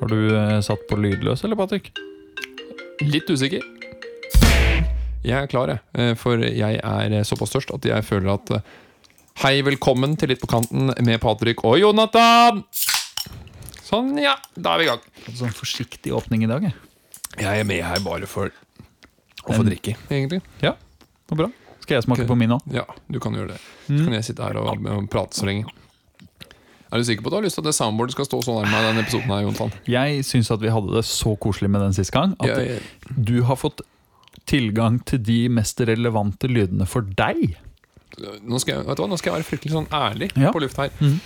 Har du eh, satt på lydløs, eller, Patrick? Litt usikker. Jeg er klar, jeg. Eh, For jeg er eh, såpass tørst at jeg føler at Hei, velkommen til Litt på kanten med Patrick og Jonathan! Sånn, ja. Da er vi i gang. Sånn forsiktig åpning i dag, jeg. Jeg er med her bare for å få drikke, egentlig. Ja, var bra. Skal jeg smake på min òg? Ja, du kan gjøre det. Så kan jeg sitte her og, og prate så lenge. Er du sikker på at du har lyst til at det soundboardet skal stå så nærme meg denne episoden her, Jontan? Jeg syns at vi hadde det så koselig med den sist gang. At Jeg- du har fått tilgang til de mest relevante lydene for deg. nå, skal jeg, vet du hva, nå skal jeg være fryktelig sånn ærlig Ja. på luft her. Mm.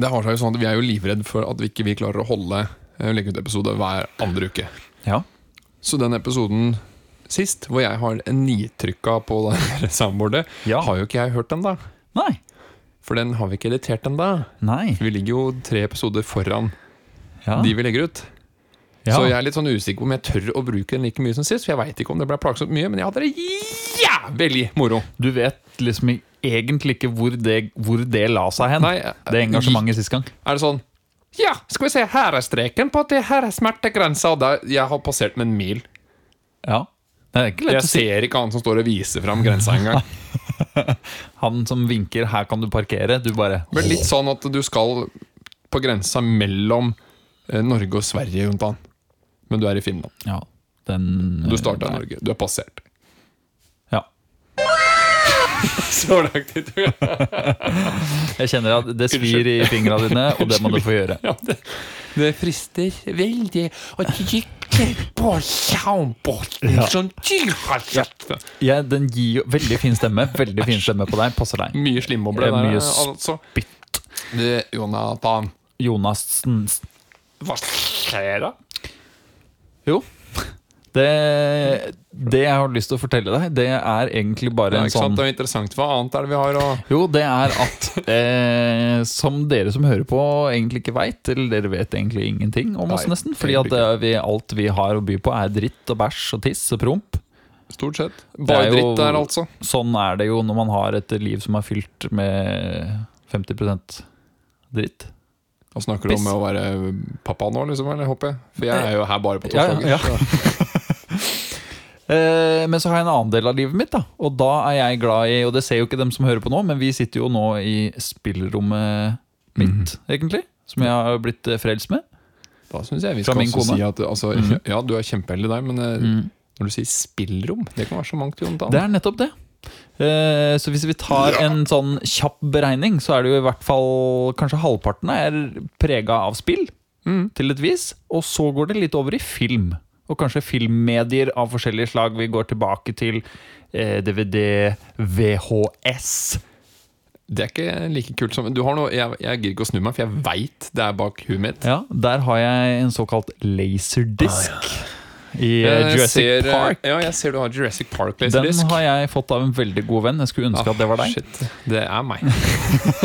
Det har seg jo sånn at Vi er jo livredd for at vi ikke vi klarer å holde eh, legge ut episode hver andre uke. Ja. Så den episoden sist, hvor jeg har nitrykka på det soundboardet, Ja. har jo ikke jeg hørt den da Nei. For den har vi ikke editert ennå. Vi ligger jo tre episoder foran Ja. de vi legger ut. ja. Så jeg er litt sånn usikker på om jeg tør å bruke den like mye som sist. For jeg veit ikke om det ble plagsomt mye, men jeg hadde det jævlig moro. Du vet liksom egentlig ikke hvor det, hvor det la seg hen, Nei, det engasjementet sist gang. Er det sånn Ja, skal vi se, her er streken på at det her er smertegrensa. Og der, jeg har passert med en mil. Ja. Jeg ser ikke han som står og viser fram grensa engang. Han som vinker 'her kan du parkere', du bare Men litt sånn at du skal på grensa mellom eh, Norge og Sverige, Jontan. Men du er i Finland. Ja. Den Du starta i. Norge. Du er passert. Så langt dit. Jeg kjenner at det svir i fingra dine, og det må du få gjøre. Ja, det, det frister veldig å trykke på soundboarden Ja. som du har kjøpt. Ja, den gir jo veldig fin stemme. Veldig fin stemme på deg. Passer deg. Mye slimboble Det er der, mye altså. Bitt. Du, Jonathan, Jonassen hva skjer da? Jo. Det, det jeg har lyst til å fortelle deg, det er egentlig bare en ikke sant? sånn det er interessant. Hva annet er det vi har å Jo, det er at eh, Som dere som hører på, egentlig ikke veit, eller dere vet egentlig ingenting om oss, Nei, nesten. Fordi at det, vi, alt vi har å by på, er dritt og bæsj og tiss og promp. Stort sett. Bare dritt der, altså. Sånn er det jo når man har et liv som er fylt med 50 dritt. Og snakker du om å være pappa nå, liksom? Eller håper jeg? For jeg er jo her bare på Ja, torsdager. ja. Eh, men så har jeg en annen del av livet mitt, da. Og da er jeg glad i Og det ser jo ikke dem som hører på nå, men vi sitter jo nå i spillrommet mitt, mm. egentlig. Som jeg har blitt eh, frelst med. Da syns jeg vi skal også kone. si at altså, mm. Ja, du er kjempeheldig der, men mm. når du sier spillrom, det kan være så mangt, Jonathan. Det er nettopp det. Eh, så hvis vi tar en sånn kjapp beregning, så er det jo i hvert fall kanskje halvparten er prega av spill, Mm. til et vis. Og så går det litt over i film. Og kanskje filmmedier av forskjellige slag. Vi går tilbake til eh, DVD, VHS. Det er ikke like kult som du har noe, Jeg, jeg gidder ikke å snu meg, for jeg veit det er bak huet mitt. Ja, Der har jeg en såkalt laserdisk i eh, Jeg Jurassic ser, eh, Park. Ja, jeg ser du har Jurassic Park-laserdisk. har jeg fått av en veldig god venn. Jeg skulle ønske at det var deg. Ah, Shit, det er meg.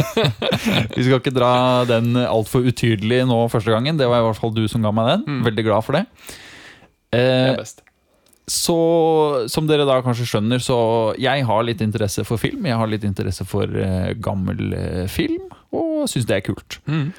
Vi skal ikke dra den altfor utydelig nå første gangen. Det var i hvert fall du som ga meg den. Mm. Veldig glad for det. Eh, så som dere da kanskje skjønner, så jeg har litt interesse for film. Jeg har litt interesse for eh, gammel eh, film, og syns det er kult. Mm.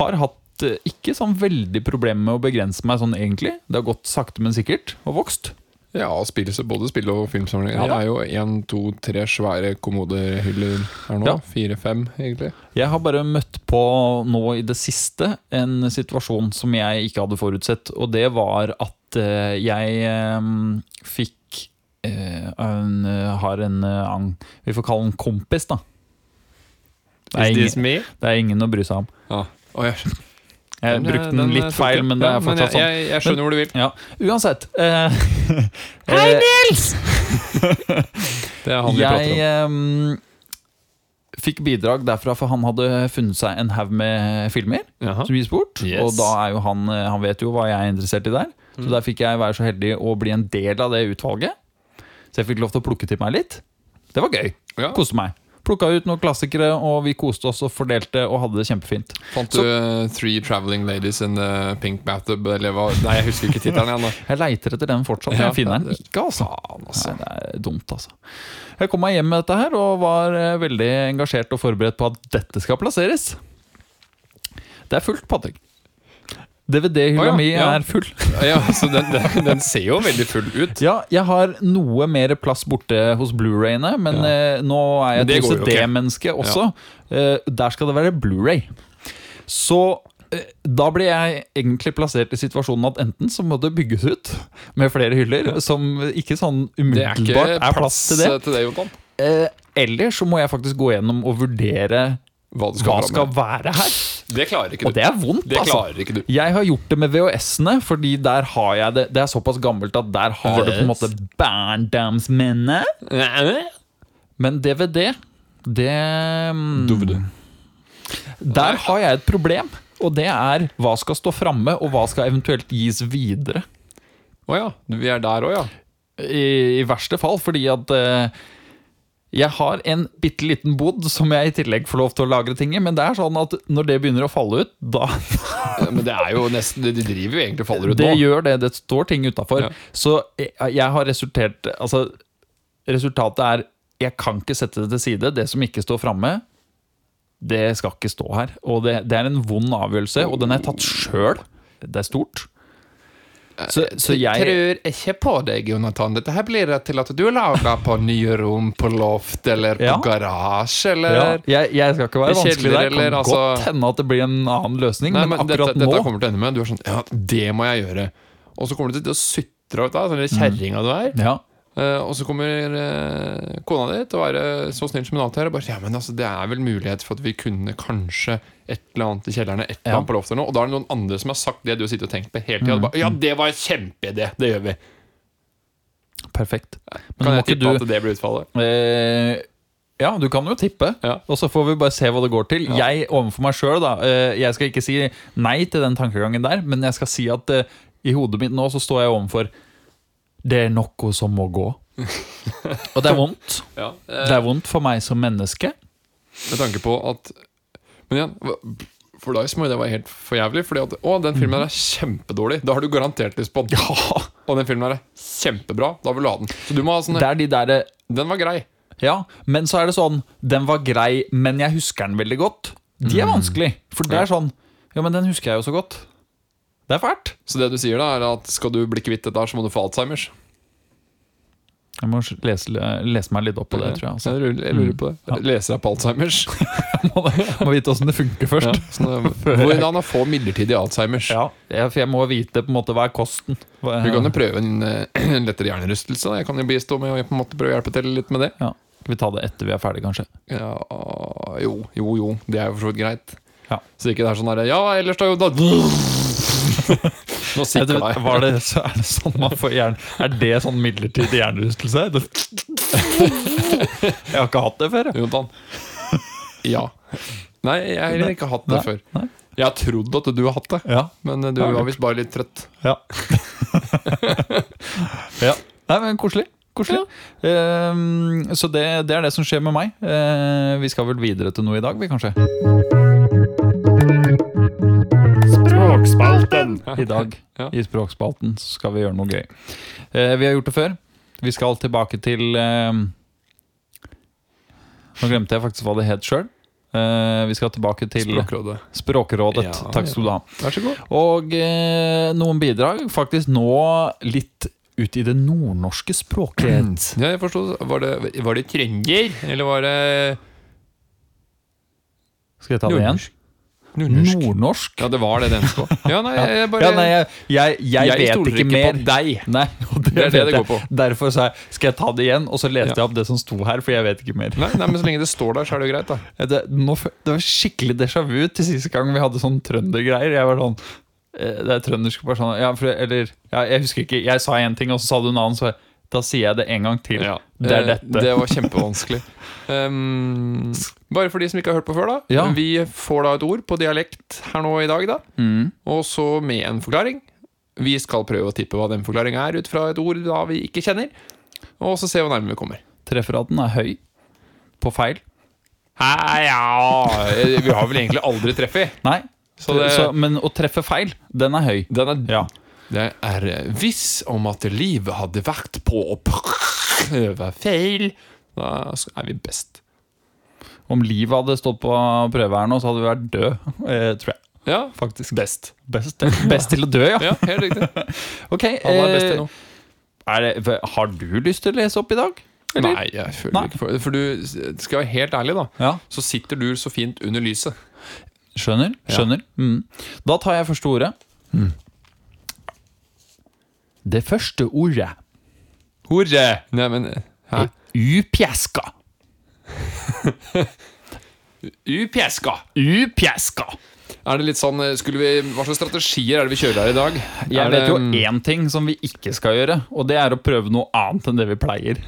Har hatt eh, ikke sånn veldig problem med å begrense meg sånn egentlig. Det har gått sakte, men sikkert, og vokst. Ja, spill, både spill og filmsamlinger. Ja, det er jo én, to, tre svære kommodehyller her nå. Ja. Fire-fem, egentlig. Jeg har bare møtt på nå i det siste en situasjon som jeg ikke hadde forutsett, og det var at jeg eh, fikk eh, en, eh, har en eh, ang- Vi får kalle den kompis, da. Det er, ingen, det er ingen å bry seg om. Ah. Oh, jeg, Jeg den, brukte den, den eh, litt feil, men det Ja, er fortsatt sånn. jeg, jeg skjønner hvor du vil. Ja, uansett. eh, Hei, eh, Nils! det er han vi prater om. Um, fikk bidrag derfra, for han hadde funnet seg en haug med filmer. Aha. som gis bort. Yes. Og da er jo han eh, Han vet jo hva jeg er interessert i der. Så der fikk jeg være så heldig å bli en del av det utvalget. Så jeg fikk lov til å plukke til meg litt. Det var gøy. Ja. Koste meg. Plukka ut noen klassikere, og vi koste oss og fordelte og hadde det kjempefint. Fant du så, Three Traveling Ladies in the Pink Bathtub? Eller hva? Nei, jeg husker ikke tittelen igjen. Jeg leiter etter den fortsatt, men jeg finner den ikke. altså altså. Nei, det er dumt, altså. Jeg kom meg hjem med dette her og var eh, veldig engasjert og forberedt på at dette skal plasseres. Det er fullt, Patrick. DVD-hylla oh, ja, mi ja. er full. Ja, så den, den, den ser jo veldig full ut. Ja, jeg har noe mer plass borte hos Blu-rayene, men Ja. eh, nå er jeg et OCD-menneske også. Eh, der skal det være Blu-ray. Så eh, da ble jeg egentlig plassert i situasjonen at enten så må det bygges ut med flere hyller, som ikke sånn Det er umiddelbart er plass til det. til det. Eh, eller så må jeg faktisk gå gjennom og vurdere Hva det skal, hva skal være her. Det klarer ikke du. Og det er vondt, Det altså. klarer ikke du. Jeg har gjort det med VHS-ene, fordi der har jeg det Det er såpass gammelt at der har du på en måte barndomsminnet. Men DVD, det mm, DVD. Der har jeg et problem. Og det er hva skal stå framme, og hva skal eventuelt gis videre. Å ja, vi er der òg, ja. I, I verste fall, fordi at eh, jeg har en bitte liten bod som jeg i tillegg får lov til å lagre ting i. Men det er sånn at når det begynner å falle ut, da Men det er jo nesten De driver jo egentlig og faller ut Det nå. gjør det. Det står ting utafor. Ja. Så jeg, jeg har resultert Altså, resultatet er Jeg kan ikke sette det til side. Det som ikke står framme, det skal ikke stå her. Og det, det er en vond avgjørelse, og den er tatt sjøl. Det er stort. Så, så jeg tror ikke på deg, Jonathan. Dette her blir det til at du lager på nye rom på loft eller på Ja. garasje, eller ja, jeg, jeg skal ikke være vanskelig der. Det kan eller, altså- godt hende at det blir en annen løsning, Nei, men, men dette, akkurat dette nå kommer til å ende med Du er sånn Ja, det må jeg gjøre. Og så kommer du til å sutre ut av den kjerringa du er. ja, Eh, og så kommer eh, kona di til å være så snill som hun alltid er. Og bare, ja, men altså, det er vel mulighet for at vi kunne kanskje et eller annet i kjellerne, et eller Ja. annet på loftet nå. Og da er det noen andre som har sagt det du har sittet og tenkt på hele tida. Bare, Ja, det var en kjempeidé! Det gjør vi. perfekt. Men Kan jeg tippe du at det blir utfallet? Eh, ja, du kan jo tippe. Ja. Og så får vi bare se hva det går til. Ja. Jeg overfor meg sjøl, da. eh, Jeg skal ikke si nei til den tankegangen der, men jeg skal si at eh, i hodet mitt nå så står jeg overfor Det er noe som må gå. Og det er vondt. Ja, eh, Det er vondt for meg som menneske. Med tanke på at Men igjen, hva- for deg så må jo det være helt for jævlig. Fordi at å, den filmen her er kjempedårlig. Da har du garantert lyst på den. Ja, Og den filmen her er kjempebra. Da vil du ha den. Så du må ha sånn det er de derre Den var grei. Ja, men så er det sånn Den var grei, men jeg husker den veldig godt. De er vanskelig. For det er sånn Ja, men den husker jeg jo så godt. Det er fælt. Så det du sier da, er at skal du bli kvitt dette, så må du få Alzheimers. Jeg må lese, lese meg litt opp på det, tror jeg. Altså. Jeg lurer, jeg lurer på det. Leser jeg på Alzheimers? må, må vite åssen det funker Ja, først. sånn, hvordan å få midlertidig Alzheimers? Ja, jeg- for jeg må vite på en måte hva er kosten. Hva, Du kan jo prøve en, eh, en lettere hjernerystelse. Jeg kan jo bistå med å på en måte prøve å hjelpe til litt med det. ja. Skal vi ta det etter vi er ferdig, kanskje? Ja, jo, jo, jo. Det er jo for så vidt greit. Ja. Så ikke det er sånn herre Ja, ellers da jo da Nå sikla jeg. var det, så er det sånn man får hjerne... Er det sånn midlertidig hjernerystelse? Jeg har ikke hatt det før. jeg. Jonathan. Ja. Nei, jeg har heller ikke hatt det før. nei. Jeg har trodd at du har hatt det, Ja. men eh, du var visst bare litt trøtt. Ja. ja. Nei, men koselig. Koselig. Ehm, så det, det er det som skjer med meg. Uh, vi skal vel videre til noe i dag, vi, kanskje? Språkspalten. I dag Ja. i Språkspalten så skal vi gjøre noe gøy. Eh, vi har gjort det før. Vi skal tilbake til eh, Nå glemte jeg faktisk hva det het sjøl. vi skal tilbake til Språkrådet. Språkrådet. Ja, Takk skal du ha. Vær så god. Og eh, noen bidrag faktisk nå litt ut i det nordnorske språket. Ja, jeg forstod. Var det, var det trønder, eller var det Skal jeg ta det igjen? nordnorsk? Nordnorsk. Nordnorsk? Ja, det var det det endte på. Ja, nei, jeg bare Ja, nei, jeg, jeg, jeg, vet ikke mer. på deg. Nei, det, Det er det det går på. Derfor sa jeg skal jeg ta det igjen, og så leste Ja. jeg opp det som sto her, for jeg vet ikke mer. Nei, nei, men så lenge det står der, så er det jo greit, da. Det, nå, det var skikkelig déjà vu til siste gang vi hadde sånn trøndergreier. Jeg var sånn eh, Det er trøndersk bare sånn ja, for, Eller ja, jeg husker ikke. Jeg sa én ting, og så sa du en annen, så jeg, da sier jeg det en gang til. Det er Eh, dette. Det var kjempevanskelig. Um, bare for de som ikke har hørt på før, da. Ja. Vi får da et ord på dialekt her nå i dag, da. Mm. Og så med en forklaring. Vi skal prøve å tippe hva den forklaringa er, ut fra et ord da vi ikke kjenner. Og så se hvor nærme vi kommer. Trefferaten er høy på feil. Hei, ja Vi har vel egentlig aldri treffet. Nei, Så det- så, men å treffe feil, den er høy. Den er Ja. Det er eh, viss om at livet hadde vært på å prøve feil. Da er vi best. Om livet hadde stått på prøve her nå, så hadde vi vært død, eh, tror jeg. Ja, faktisk. best. Best, best til å dø, ja. Ja, helt riktig. Ok, Han er best eh, til noe. det, Har du lyst til å lese opp i dag? eller? Nei, jeg føler Nei. ikke for det. For du skal være helt ærlig, da. Ja, Så sitter du så fint under lyset. skjønner. skjønner mm. Da tar jeg første ordet. Det første ordet Ordet? Nei, men Hæ? upjeska. Upjeska! Upjeska! Er det litt sånn eh, vi, Hva slags strategier er det vi kjører her i dag? Jeg er vet jo det, én ting som vi ikke skal gjøre, og det er å prøve noe annet enn det vi pleier.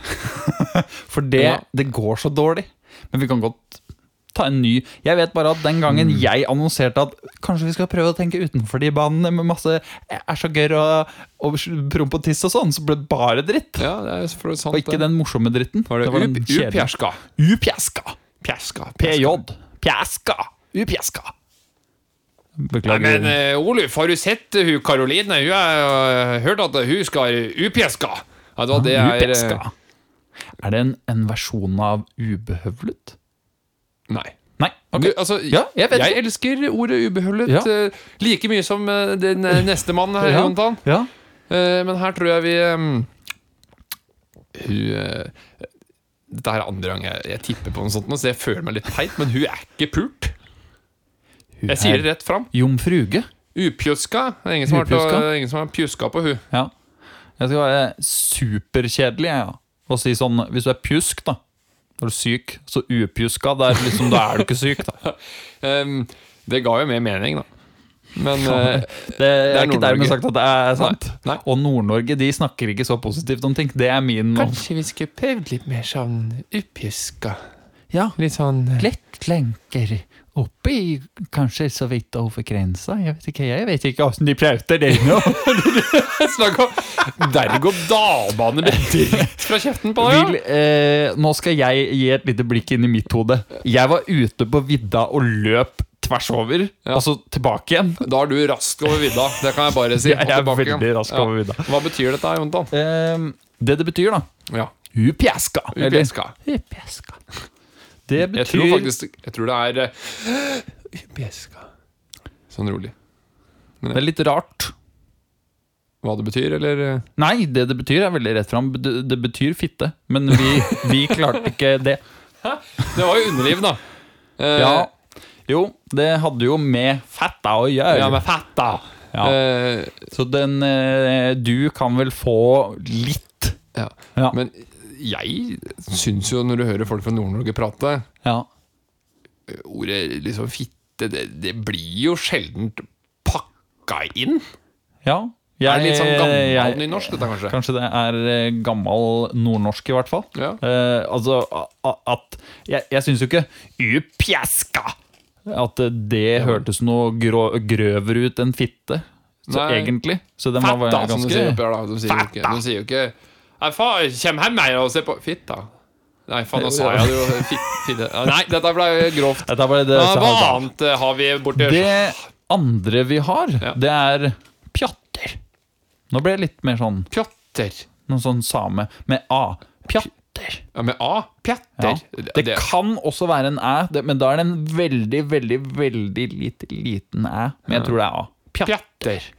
For det, Ja. det går så dårlig. Men vi kan godt ta en ny. Jeg vet bare at den gangen Mm. jeg annonserte at kanskje vi skal prøve å tenke utenfor de banene med masse æsjagør og, og promp og tiss og sånn, så ble det bare dritt. Ja, det er sant. Og ikke den morsomme dritten. Var det, var den up, kjedelige. upjerska? Pjaska. PJ. Pjeska. Upjeska. Nei, men uh, Oluf, har du sett hun Karoline? Hun har uh, hørt at hun skal upjeska. Ja, det var det er Upjeska. uh, Er det en, en versjon av ubehøvlet? Nei. Nei. Okay. Du, altså, Ja, jeg jeg elsker ordet ubehøvlet Ja. uh, like mye som uh, den uh, neste mannen her, Jontan. Ja. Uh, men her tror jeg vi um, Hun Dette er andre gang jeg, jeg tipper på noe sånt, så jeg føler meg litt teit, men hun er ikke pult. Jeg sier det rett fram. Jomfruge. Upjuska. Ingen som har, ingen som har pjuska på hun Ja. Jeg skal være superkjedelig, jeg, ja. Og si sånn Hvis du er pjusk, da. Er du er syk, så upjuska. Da er, liksom, er du ikke syk, da. Um, det ga jo mer mening, da. Men uh, Det er, ikke dermed sagt at det er sant. Nei. Og Nord-Norge de snakker ikke så positivt om ting. Det er min kanskje vi skulle prøvd litt mer sånn upjuska? Ja, Litt sånn uh, lettlenker oppi kanskje så vidt over grensa. Jeg vet ikke, jeg vet ikke åssen de prater det nå. Snakk om berg-og-dal-bane med dritt fra kjeften på deg! Eh, nå skal jeg gi et lite blikk inn i mitt hode. Jeg var ute på vidda og løp tvers over, Ja. altså tilbake igjen. Da er du rask over vidda. Det kan jeg bare si. Jeg er veldig rask over vidda. Hva betyr dette, Jontan? Eh, det det betyr, da Ja, Upjeska. Upjeska. Upjeska. Det betyr Jeg tror faktisk Jeg tror det er Bjeska. Sånn rolig. Det er litt rart. Hva det betyr, eller? Nei, det det betyr, er veldig rett fram. Det, betyr fitte. Men vi, vi klarte ikke det. Det var jo underliv, da. Eh, Ja, jo, det hadde jo med fetta å gjøre. ja, med fett, da. Ja. Eh, Så den eh, Du kan vel få litt. ja. Ja. Men jeg syns jo, når du hører folk fra Nord-Norge prate ja. Ordet liksom fitte, det, det blir jo sjelden pakka inn. ja. er det litt sånn gammel jeg- nynorsk, dette, kanskje? Kanskje det er eh, gammel nordnorsk, i hvert fall. Ja. Eh, altså at Jeg, jeg syns jo ikke upjeska At det det hørtes noe grå, grøvere ut enn fitte, så Nei. egentlig. Så den var Fetta, som de sier da. De sier jo ikke, Nei, faen, kjem hjem her og se på Fitta. Nei, faen, nå sa jeg det jo. Nei, dette ble grovt. Dette ble det, Hva annet eh, har vi borti det andre vi har, Ja. det er pjatter. Nå ble det litt mer sånn Pjatter. Noe sånn same med A. Pjatter. Ja, med A? Ja. Pjatter. Det kan også være en æ, men da er det en veldig, veldig, veldig lite, liten æ. Men jeg tror det er A. Pjatter. Pjatter.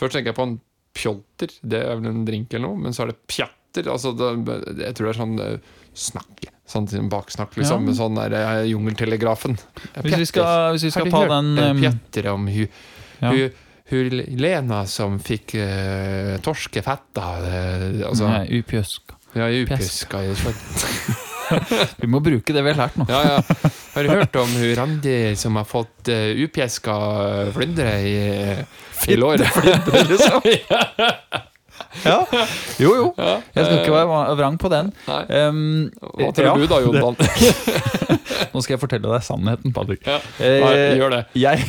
Først tenker jeg på en pjolter. Det er vel en drink eller noe. Men så er det pjatter. Altså, det, jeg tror det er sånn eh, snakk. Sånn baksnakk, liksom. Ja. Sånn der eh, Jungeltelegrafen. Hvis vi skal, hvis vi skal ta den eh, um, pjatter om hun, ja. hu, hu Lena som fikk uh, torskefetta uh, Altså Nei, upjøsk. Ja, upjøska. kjøtt. Vi må bruke det vi har lært nå. Ja, ja. Har du hørt om hun Randi som har fått uh, upjeska flyndre i, i låret? Ja. Jo, jo. Ja. Jeg skal ikke være vrang på den. Um, Hva tror ja, du da, Jontan? Nå skal jeg fortelle deg sannheten, Patrick. Ja. Eh, Nei, gjør det. Jeg,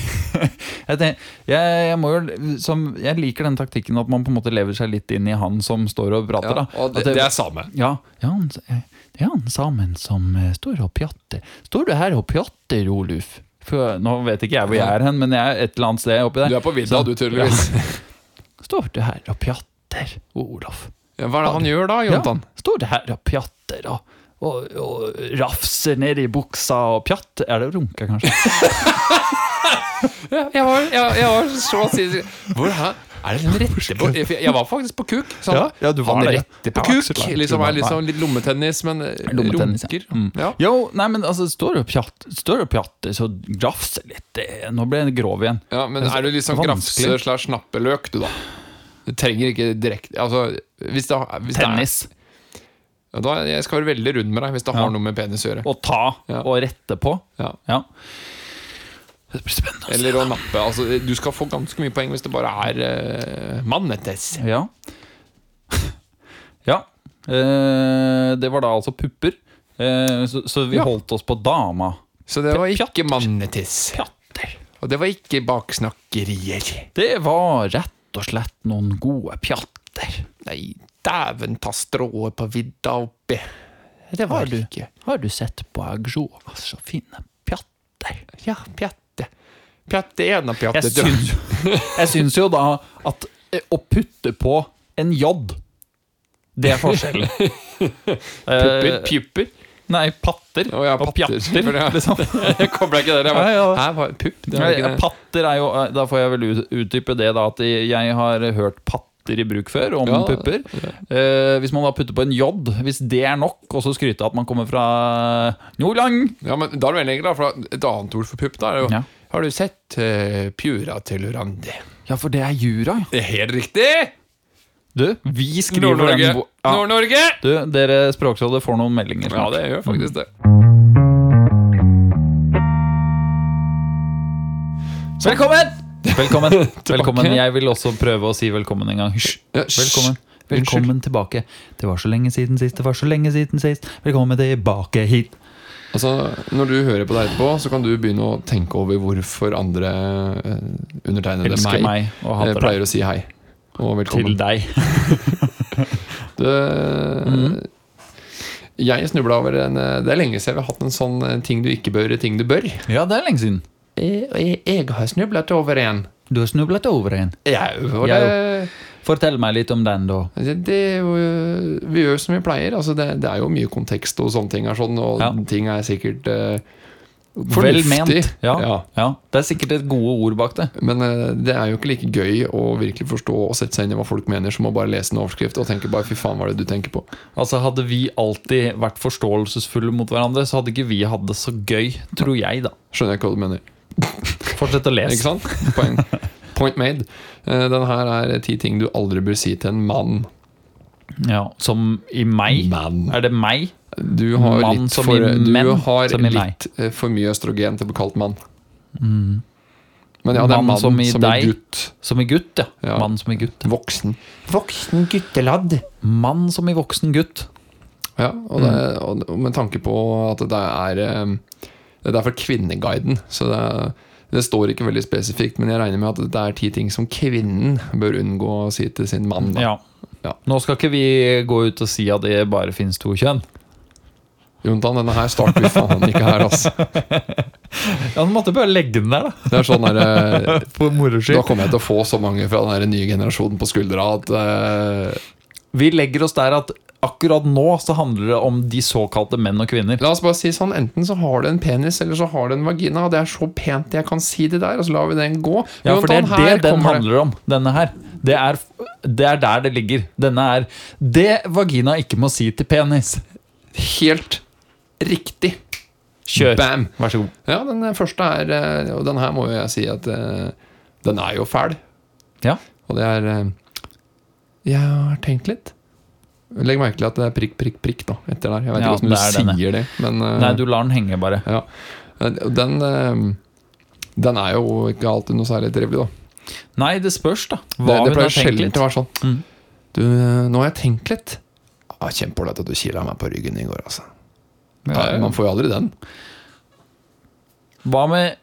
jeg, tenker, jeg, jeg, må jo, som, jeg liker den taktikken at man på en måte lever seg litt inn i han som står og prater. Ja, og det, det er same. ja, ja, han, eh, det er han samen som eh, står og pjatter. Står du her og pjatter, Oluf? For, nå vet ikke jeg hvor jeg er hen, men jeg er et eller annet sted oppi der. Du er på vidda, du, tydeligvis. Står du her og pjatter, Olof? Ja, hva er det han gjør da, Jontan? Ja, står du her og pjatter og, og, og rafser ned i buksa og pjatt. Er det å runke, kanskje? Ja, jeg, var, jeg, jeg var så sinnssyk Hvor her? Er det en rette på Jeg var faktisk på kuk. Sånn, Ja, ja, du var han rette på kuk. Aksel, Aksel, Liksom er sånn litt lommetennis, men lommetennis, runker. ja. Mm. Ja. Jo, nei, men altså, står du pjatt, står og pjatter, så grafser litt. Det, nå ble jeg grov igjen. Ja, men er du vanskelig. grafse slash nappeløk, du, da? Du trenger ikke direkte Altså, hvis det, hvis Tennis. Da, jeg skal være veldig rund med deg hvis det har noe med penis å gjøre. Å ta og rette på. Ja. Ja. Det blir spennende. Eller å nappe. Altså, du skal få ganske mye poeng hvis det bare er uh, mannetes. Ja. ja. Uh, det var da altså pupper. Uh, så, så vi Ja. holdt oss på dama. Så det var ikke mannetis. Pjatter. Og det var ikke baksnakkerier. Det var rett og slett noen gode pjatter. Nei, dæven ta strået på vidda oppi. Det var Har du, ikke har du sett på Agroa så fine pjatter? Ja, pjatte. Pjatte ena, pjatte Jeg to. syns, jeg syns jo da at eh, å putte på en J Det er forskjellen. Pupper, Eh, pupper. nei, patter oh, ja, og patter. pjatter. Det- Liksom. Jeg kobla ikke det. Bare, ja. Hæ, pupp? Det var Nei. Patter er jo eh, Da får jeg vel utdype det, da. At jeg har hørt patter i bruk før, om Ja, pupper. Eh, hvis man da putter på en J, hvis det er nok, og så skryte at man kommer fra Nordland Ja, men da er veldig enkelt, da, for et annet ord for pupp da er jo Ja. Har du sett uh, Pura til Randi? Ja, for det er jura, ja. Det er helt riktig! Du, vi skriver Nord-Norge! ja. Nord-Norge! Du, dere Språkrådet får noen meldinger. Ja, det gjør faktisk det. Velkommen! Velkommen. velkommen. Jeg vil også prøve å si velkommen en gang. Hysj. Velkommen. Velkommen tilbake. Det var så lenge siden sist, det var så lenge siden sist. Velkommen tilbake hit. Altså, Når du hører på det etterpå, så kan du begynne å tenke over hvorfor andre eh, undertegnede meg, meg eh, pleier deg. å si hei. Og Til velkommen. deg. Det, Mhm. Jeg snubla over en eh, Det er lenge siden vi har hatt en sånn eh, ting du ikke bør, ting du bør. Ja, det er lenge siden. Jeg, jeg, jeg har snublet over en. Du har snublet over en. Ja, og Jeg det, Fortell meg litt om den, da. det, det er jo, Vi gjør som vi pleier. Altså det, det er jo mye kontekst og sånne ting. Sånn, og Ja. ting er sikkert eh, Vel fornuftig. ment. Ja, Ja. ja. Det er sikkert et gode ord bak det. Men uh, det er jo ikke like gøy å virkelig forstå og sette seg inn i hva folk mener, som å bare lese en overskrift og tenke bare 'fy faen, hva er det du tenker på'? Altså Hadde vi alltid vært forståelsesfulle mot hverandre, så hadde ikke vi hatt det så gøy, tror jeg, da. Skjønner jeg ikke hva du mener. Fortsett å Ikke lese. sant? Poeng. Point made. Uh, den her er ti ting du aldri bør si til en mann. Ja, Som i meg. Man. Er det meg? Du har Mann litt for, i du har som litt eh, for mye østrogen til å bli kalt mann. Men ja, det er Mann mann som i som deg. gutt. Som i gutt, ja. Ja. Mann som i gutt. Voksen. Voksen gutteladd. Mann som i voksen gutt. Ja, og, det, og og med tanke på at det er eh, Det er derfor Kvinneguiden. Så det, det står ikke veldig spesifikt, men jeg regner med at det er ti ting som kvinnen bør unngå å si til sin mann. Ja. Ja. Nå skal ikke vi gå ut og si at det bare finnes to kjønn. Jontan, denne her starter vi faen ikke her, altså. Ja, Du måtte bare legge den der, da. Det er sånn der, eh, For moro Da kommer jeg til å få så mange fra den nye generasjonen på skuldra at eh, Vi legger oss der at akkurat nå så handler det om de såkalte menn og kvinner. La oss bare si sånn, enten så har du en penis, eller så har du en vagina, og det er så pent jeg kan si det der, og så lar vi den gå. Ja, for det er det den handler om, denne her. Det er, det er der det ligger. Denne er det vagina ikke må si til penis. Helt riktig. Kjør. Bam! Vær så god. Ja, den første er eh, Og den her må jeg si at eh, Den er jo fæl. Ja. Og det er eh, Jeg har tenkt litt. Legg merke til at det er prikk, prikk, prikk da etter der. Jeg vet Ja, ikke hvordan du er sier det, men uh, Nei, du lar den henge, bare. ja. Den uh, Den er jo ikke alltid noe særlig trivelig, da. Nei, det spørs, da. Det, Hva det det pleier sjelden å være sånn. Mm. Du, nå har jeg tenkt litt. Ah, Kjempeålreit at du kila meg på ryggen i går, altså. Ja, ja. man får jo aldri den. Hva med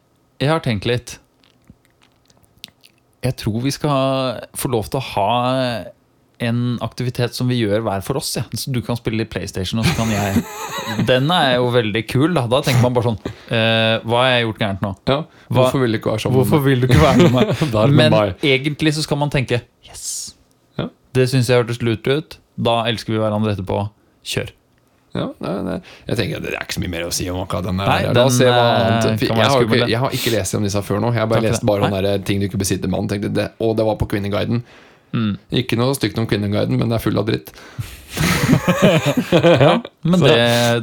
Jeg har tenkt litt. Jeg tror vi skal få lov til å ha en aktivitet som vi gjør hver for oss. Ja. Så du kan spille litt PlayStation, og så kan jeg Den er jo veldig kul. Da, da tenker man bare sånn eh, Hva har jeg gjort gærent nå? Ja, Hva- Hvorfor vil du ikke være sammen Hvorfor være med meg? Med Men meg. egentlig så skal man tenke Yes. Ja. Det syns jeg hørtes lurt ut. Da elsker vi hverandre etterpå. Kjør. Ja, nei, nei. Jeg tenker Det er ikke så mye mer å si om akkurat den. Nei, den, eh, jeg, har ikke, jeg har ikke lest om disse før nå. Jeg har bare lest bare Nei. sånne ting du ikke besitter. Det, og det var på Kvinneguiden. Mm. Ikke noe stygt om Kvinneguiden, men det er full av dritt. Ja, men det,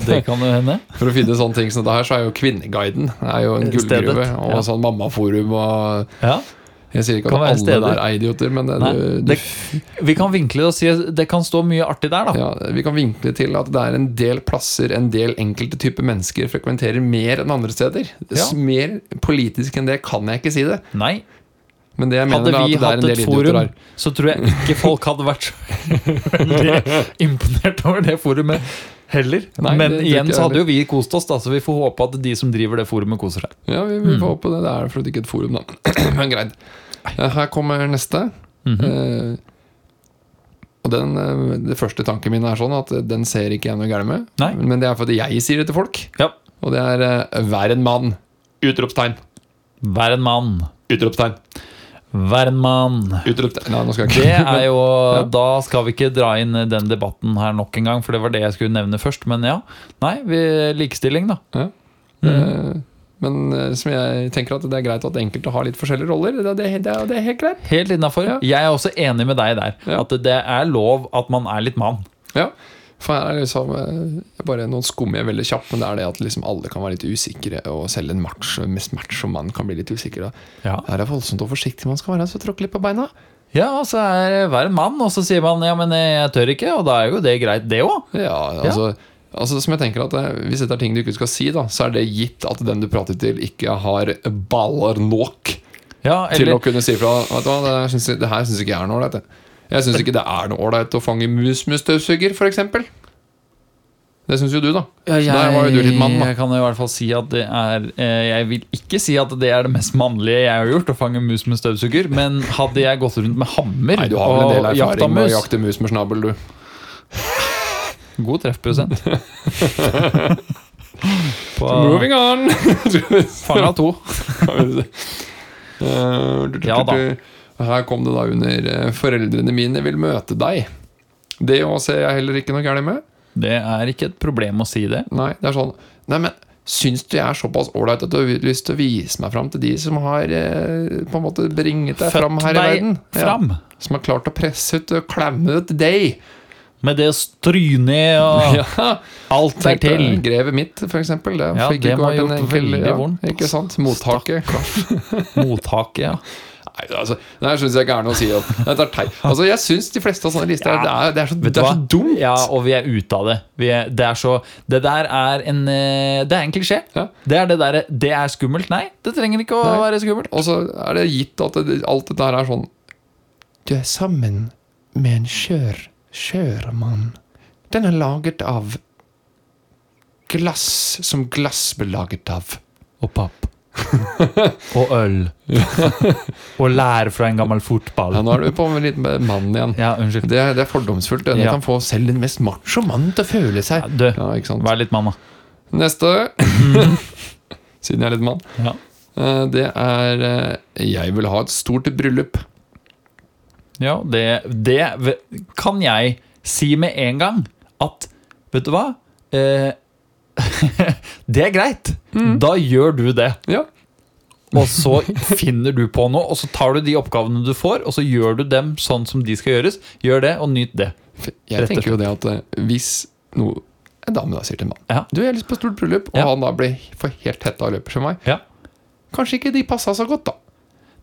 det kan jo hende. For å finne sånne ting som det her, så er jo Kvinneguiden er jo en gullgruve. Og ja. sånn mammaforum og Ja. Jeg sier ikke at alle steder. der er idioter, men Nei, du, du, det, vi kan vinkle det og si at det kan stå mye artig der, da. ja, vi kan vinkle til at det er en del plasser en del enkelte typer mennesker frekventerer mer enn andre steder. Ja. Mer politisk enn det kan jeg ikke si det. Nei. Men det jeg Hadde mener er vi at det er en del idioter forum, her. så tror jeg ikke folk hadde vært så imponert over det forumet heller. Nei, Men det det igjen så hadde jo vi kost oss, da, så vi får håpe at de som driver det forumet, koser seg. Ja, vi, vi Mm. får håpe det. Det er for ikke et forum, da. Men greit. Eh, Her kommer neste. Mhm. Eh, og den, eh, Det første tanken min er sånn at den ser ikke jeg noe gærent med. Nei. Men det er fordi jeg sier det til folk. Ja. Og det er eh, 'vær en mann'. Utropstegn. Vær en mann. Utropstegn. Vær en mann. Utropstegn. Nei, nå skal jeg ikke Det er jo Ja. Da skal vi ikke dra inn den debatten her nok en gang, for det var det jeg skulle nevne først. Men ja. Nei, vi, likestilling, da. Ja. Mm. Eh, Men eh, som jeg tenker at det er greit at enkelte har litt forskjellige roller. Det, det, det, det er helt greit. Helt innafor. Ja. Jeg er også enig med deg der. Ja. At det, det er lov at man er litt mann. Ja. For her er liksom eh, bare noen skum jeg veldig kjapt, men det er det at liksom alle kan være litt usikre, og selv en match, mest macho mann kan bli litt usikker. Ja. Her er voldsomt og forsiktig man skal være, så tråkke litt på beina. Ja, og så er hver en mann, og så sier man ja, men jeg tør ikke, og da er jo det greit, det òg. Ja, altså, altså som jeg tenker at eh, Hvis dette er ting du ikke skal si, da så er det gitt at den du prater til, ikke har baller nok Ja, til å kunne si fra. Vet du hva, det, syns det her syns ikke jeg er noe ålreit. Jeg. Jeg syns ikke det er noe ålreit å fange mus med støvsuger, f.eks. Det syns jo du, da. ja, Så der var jo du litt mann, da. Jeg kan i hvert fall si at det er eh, Jeg vil ikke si at det er det mest mannlige jeg har gjort, å fange mus med støvsuger, men hadde jeg gått rundt med hammer Nei, du har vel en del erfaring med å jakte mus med snabel, du. God treffprosent. På Moving on! fanga to. Eh, Ja da. Her kom det da under eh, 'Foreldrene mine vil møte deg'. Det òg ser jeg heller ikke noe gærent med. Det er ikke et problem å si det. Nei, det er sånn Nei, men syns du jeg er såpass ålreit at du har lyst til å vise meg fram til de som har eh, på en måte bringet deg fram her i verden? fram. Ja, som har klart å presse ut og klemme ut deg. Med det stryne og Ja, alt er der til. Greve Grevet mitt, for eksempel. Det, Ja, fikk det ikke vært en gjort enkel- ja. Ikke sant? Mottaket. Mottaket, ja. Nei, altså, det syns jeg ikke er noe å si om. Dette er teit. Altså, jeg syns de fleste av sånne lister Ja. det, er, det er så, det er så dumt. Ja, og vi er ute av det. Vi er, det er så Det der er en eh, Det er en klisjé. Ja. Det er det derre Det er skummelt. Nei, det trenger ikke å Nei. være skummelt. Og så er det gitt at det, alt dette her er sånn Du er sammen med en skjør, skjør mann. Den er laget av glass som glass ble laget av. Og papp. og øl. og lær fra en gammel fotball. Ja, nå er du på med litt mann igjen. Ja, unnskyld. Det, er- det er fordomsfullt. Det Ja. kan få selv den mest macho mann til å føle seg Ja, du, Ja, vær litt mann. Neste. Siden jeg er litt mann. Ja. Eh, Det er eh, Jeg vil ha et stort bryllup. Ja, det, det kan jeg si med en gang at Vet du hva? Eh, det er greit. Da gjør du det. Ja. Og så finner du på noe, og så tar du de oppgavene du får, og så gjør du dem sånn som de skal gjøres. Gjør det, og nyt det. Jeg Rett tenker jo det at eh, hvis noe en dame da sier til en mann Ja. Du, jeg har lyst på stort bryllup, og Ja. han da blir for helt hetta og løper som meg. Ja. Kanskje ikke de passa så godt, da.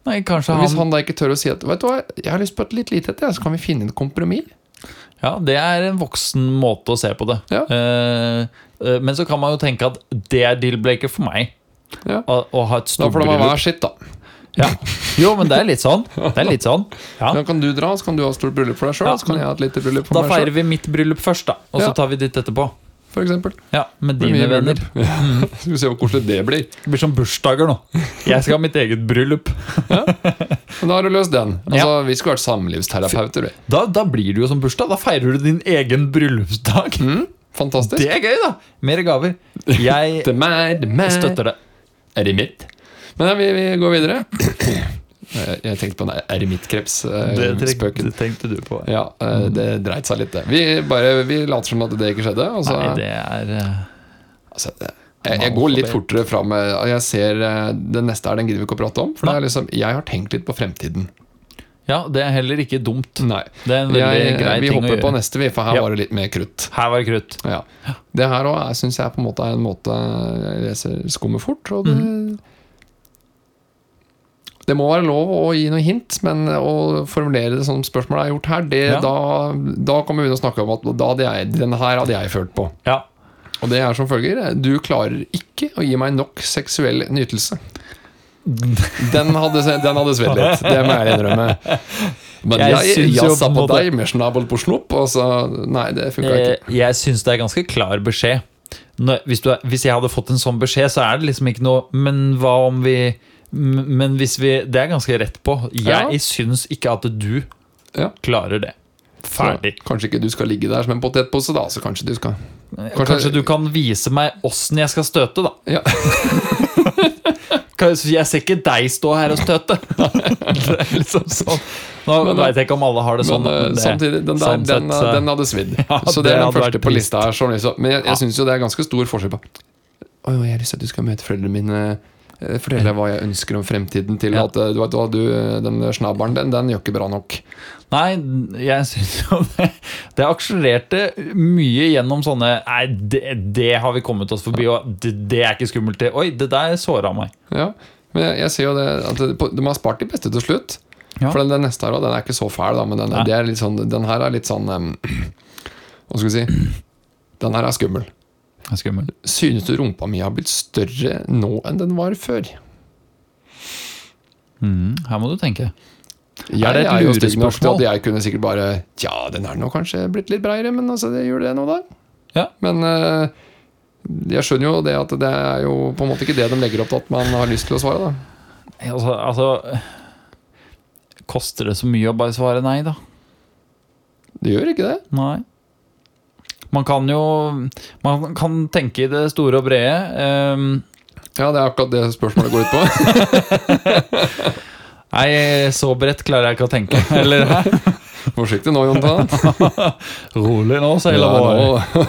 Nei, kanskje Hvis han han da ikke tør å si at Vet du hva, jeg har lyst på et litt lite et, så kan vi finne et kompromiss. Ja, det er en voksen måte å se på det. Ja. Eh, eh, men så kan man jo tenke at det er deal-breaker for meg. Ja. Å, å ha et Da stort får det være skitt, da. Ja. Jo, men det er litt sånn. Det er litt sånn. Ja. Da kan du dra, så kan du ha stort bryllup for deg sjøl, Ja, Da feirer vi mitt bryllup først, da. Og så tar vi ditt etterpå. Eksempel. Ja, Med dine venner. Ja. Skal vi se hvor koselig det blir. Det blir som bursdager nå. Jeg skal ha mitt eget bryllup. Men da har du løst den. Altså, Vi skulle vært samlivsterapeuter. Da, da blir det jo som bursdag. Da feirer du din egen bryllupsdag. Mm, fantastisk. Det er gøy, da! Mer gaver. Jeg det meg, det meg. støtter det. Er det mitt? Men ja, vi, vi går videre. Jeg, tenkte på en den Det eremittkrepsspøken. tenkte du på. Ja, eh, det dreit seg litt, det. Vi, bare, vi later som at det ikke skjedde. Altså, Nei, det er eh, altså, det- jeg, jeg går litt fortere fram. eh, Jeg ser det Den neste er den gidder vi ikke å prate om. For det er liksom, jeg har tenkt litt på fremtiden. Ja, det er heller ikke dumt. Nei. Det er en veldig Jeg, grei vi ting å hopper på neste, vi, for her Ja. var det litt mer krutt. Her var det krutt. Ja. Det her òg syns jeg på en måte er en måte jeg leser skummet fort. Og det, Mhm. Det må være lov å gi noen hint, men å formulere det som spørsmålet er gjort her, det, Ja. da, da kan vi begynne å snakke om at da hadde jeg, denne her hadde jeg følt på. Ja. Og det er som følger Du klarer ikke å gi meg nok seksuell nytelse. Den hadde, den hadde svedd litt, det må jeg innrømme. Men Jeg jeg, jazza på måte- deg med snabel på snopp, og så Nei, det funka ikke. Eh, Jeg syns det er ganske klar beskjed. Når, hvis, du hvis jeg hadde fått en sånn beskjed, så er det liksom ikke noe Men hva om vi Men hvis vi Det er ganske rett på. Jeg Ja. syns ikke at du Ja. klarer det. Ferdig. Så Kanskje ikke du skal ligge der som en potetpose, da. Så kanskje du skal Kanskje, du kan vise meg åssen jeg skal støte, da. Ja. Jeg ser ikke deg stå her og støte. det er liksom sånn Nå Men, veit jeg ikke om alle har det sånn. Men eh, det- samtidig, den, der, sånn den, sett, så- den hadde svidd. Ja, så det det er den første på lista her. Sånn, liksom. Men jeg, jeg syns jo det er ganske stor forskjell på oi, jeg har lyst til at du skal møte foreldrene mine. Eh, Fortelle hva jeg ønsker om fremtiden. Til Ja. at eh, du vet hva, du, den snabelen, den, den gjør ikke bra nok. Nei, jeg syns jo det Det akselererte mye gjennom sånne Nei, det, det har vi kommet oss forbi, og det, det er ikke skummelt. Det. Oi, det der såra meg. Ja, men jeg, jeg ser jo det at De har spart de beste til slutt. Ja. For den, den neste her den er ikke så fæl, da, men den, sånn, den her er litt sånn Hva skal vi si? Den her er skummel. Det skummelt. Synes du rumpa mi har blitt større nå enn den var før? Mm, her må du tenke. Jeg Er er jo stygg nok til at jeg kunne sikkert bare Tja, den er nå kanskje blitt litt breiere, men altså, det gjør det nå, da. Ja. Men uh, jeg skjønner jo det at det er jo på en måte ikke det de legger opp til at man har lyst til å svare, da. Altså, altså Koster det så mye å bare svare nei, da? Det gjør ikke det. Nei. Man kan jo Man kan tenke i det store og brede. Um, Ja, det er akkurat det spørsmålet går ut på. nei, så bredt klarer jeg ikke å tenke. Eller? Forsiktig nå, Jontan. Rolig nå, sier Ja, Lavore.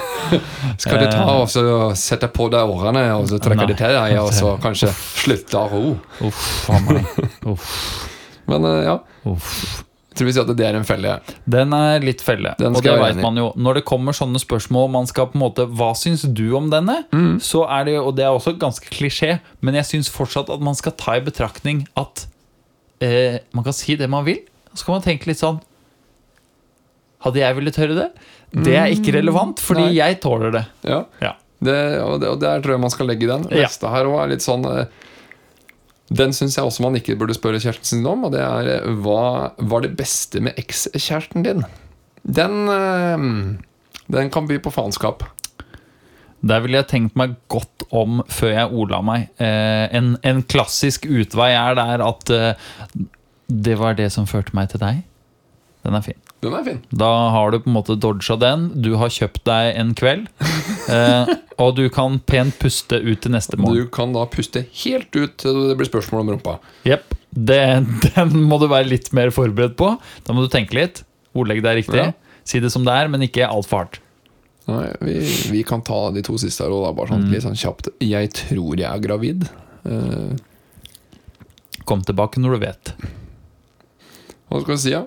skal du ta og så sette på deg årene og så trekke det til deg, og så kanskje slutte å ro. Uff a meg. Uff. Men eh, ja, Uff. Tror vi sier at det er en felle. Den er litt felle. Den og det vet man jo. Når det kommer sånne spørsmål, man skal på en måte Hva syns du om denne? Mm. Så er det jo, og det er også ganske klisjé, men jeg syns fortsatt at man skal ta i betraktning at eh, man kan si det man vil. Så kan man tenke litt sånn Hadde jeg villet høre det? Det er ikke relevant, fordi Mm. Nei. jeg tåler det. Ja, Ja. det, og, det, og der tror jeg man skal legge den. Ja. Her også er litt sånn eh, Den syns jeg også man ikke burde spørre kjæresten sin om, og det er eh, hva var det beste med ekskjæresten din? Den eh, Den kan by på faenskap. Der ville jeg tenkt meg godt om før jeg ordla meg. Eh, en, en klassisk utvei er der at det var det som førte meg til deg. Den er fin. Den er fin. Da har du på en måte dodga den. Du har kjøpt deg en kveld. Eh, og du kan pent puste ut til neste morgen. Du kan da puste helt ut til det blir spørsmål om rumpa. Jepp. Det- Den må du være litt mer forberedt på. Da må du tenke litt. Ordlegg deg riktig. Ja. Si det som det er, men ikke altfor hardt. Nei, vi, vi kan ta de to siste her da, bare sånn, Mm. litt sånn kjapt. Jeg tror jeg er gravid. Eh, Kom tilbake når du vet. hva skal vi si, ja?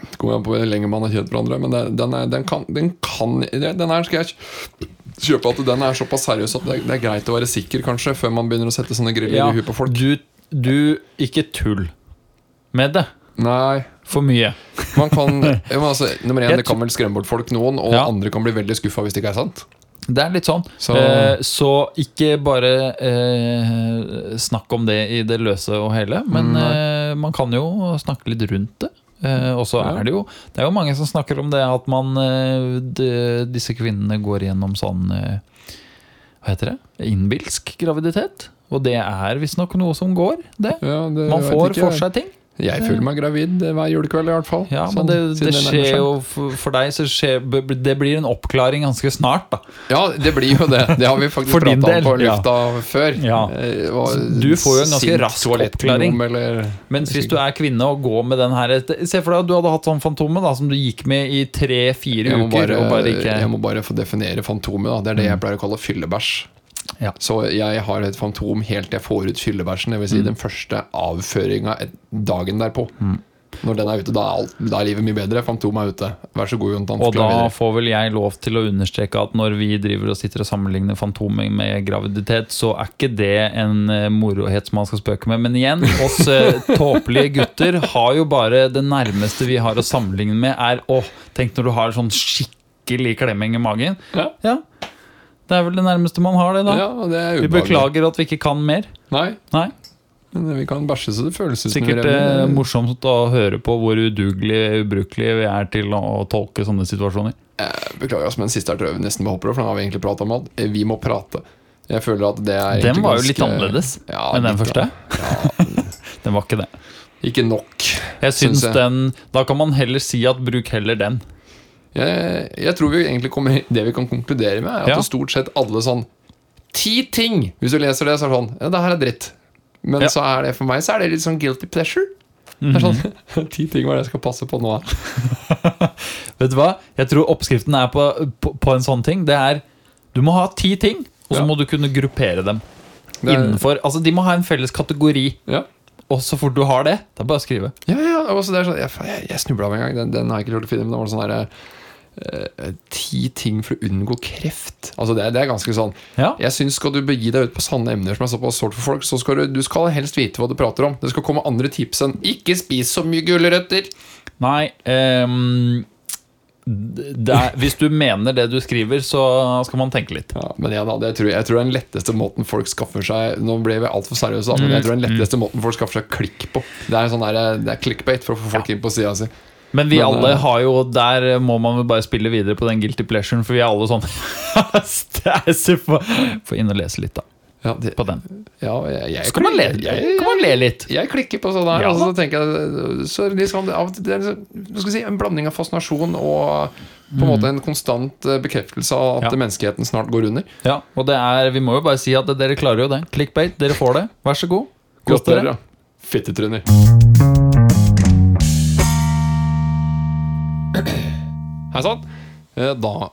Det kommer an på hvor lenge man har kjent hverandre, men det, den, er, den, kan, den kan Den her skal jeg kjøpe at den er såpass seriøs at det, det er greit å være sikker, kanskje, før man begynner å sette sånne griller Ja, i huet på folk. Du, du Ikke tull med det. Nei, For mye. man kan altså, Nummer én, det kan vel skremme bort folk, noen, og Ja. andre kan bli veldig skuffa hvis det ikke er sant. Det er litt sånn. Så- Eh, så ikke bare eh, snakk om det i det løse og hele, men eh, man kan jo snakke litt rundt det. Eh, og så Ja. er det jo Det er jo mange som snakker om det at man eh, de, Disse kvinnene går gjennom sånn eh, Hva heter det? Innbilsk graviditet. Og det er visstnok noe som går, det. Ja, det Man får for seg ting. Jeg føler meg gravid hver julekveld, i hvert fall. Ja, Sånn, men det, det skjer jo for, deg så skjer, Det blir en oppklaring ganske snart, da. Ja, det blir jo det. Det har vi faktisk prata om på på ja. lufta før. Ja. Eh, Du får jo en ganske rask oppklaring. Eller, Mens hvis du er kvinne og går med den her Se for deg at du hadde hatt sånn Fantomet da som du gikk med i tre-fire uker. bare, bare ikke jeg må bare få definere fantomet. da Det er det jeg pleier å kalle fyllebæsj. Ja. Så jeg har et fantom helt til jeg får ut fyllebæsjen. Si Mm. den første avføringa dagen derpå. Når den er ute, da er, alt, da er livet mye bedre. Fantomet er ute. Vær så god, Jontan. Og da videre. får vel jeg lov til å understreke at når vi driver og sitter og sammenligner Fantomet med graviditet, så er ikke det en eh, morohet som man skal spøke med. Men igjen, oss eh, tåpelige gutter har jo bare det nærmeste vi har å sammenligne med, er åh, tenk når du har sånn skikkelig klemming i magen. Ja. Ja, det er vel det nærmeste man har det, da. Ja, det er Vi beklager at vi ikke kan mer. Nei, Nei. men vi kan bæsje så det føles ut som Sikkert det eh, morsomt å høre på hvor udugelige, ubrukelige vi er til å tolke sånne situasjoner. Jeg Beklager oss, men siste er vi nesten behopper over, for den har vi egentlig pratet om alt. Eh, Vi må prate. Jeg føler at det er Den var jo litt ganske- annerledes Ja, enn den første. Ja, Den var ikke det. ikke nok. Jeg syns Syns jeg. den Da kan man heller si at bruk heller den. Jeg, jeg tror vi egentlig kommer Det vi kan konkludere med, er at Ja. stort sett alle sånn Ti ting! Hvis du leser det, så er det sånn Ja, det her er dritt. Men Ja. så er det for meg så er det litt sånn guilty pleasure. Det er sånn Ti ting hva er det jeg skal passe på nå. Vet du hva? Jeg tror oppskriften er på, på, på en sånn ting. Det er Du må ha ti ting, og så Ja. må du kunne gruppere dem. Er- Innenfor Altså, de må ha en felles kategori. Ja. Og så fort du har det, det er bare å skrive. Ja, ja, altså det er sånn, jeg, jeg, jeg snubla av en gang. Den, den har jeg ikke klart å finne. Men det var sånn eh, Ti ting for å unngå kreft. Altså det, det er ganske sånn Ja. Jeg synes Skal du begi deg ut på sanne emner som er såpass sårt for folk, så skal du, du skal helst vite hva du prater om. Det skal komme andre tips enn 'ikke spis så mye gulrøtter'. Nei um, er, Hvis du mener det du skriver, så skal man tenke litt. Ja, men ja, da, det tror jeg, jeg tror den letteste måten folk skaffer seg Nå ble vi altfor seriøse, da, men jeg tror det er den letteste måten folk skaffer seg klikk på. Det er, sånn der, det er clickbait for å få folk inn på sida si. Men vi Men, alle eh, har jo Der må man jo bare spille videre på den guilty pleasuren, for vi er alle sånn Stæsjer på Få inn og lese litt, da. Ja, det, På den. ja, jeg, jeg, Så kan man le, jeg, kan man le litt. jeg klikker på sånn her, Ja. og så tenker jeg så liksom, Det er liksom, si, en blanding av fascinasjon og på en måte en konstant eh, bekreftelse av at Mm. Ja. menneskeheten snart går under. Ja, og det er Vi må jo bare si at dere klarer jo det. Clickbait, dere får det. Vær så god. Kos dere. Fittetryner. Hei sann. Eh, Da,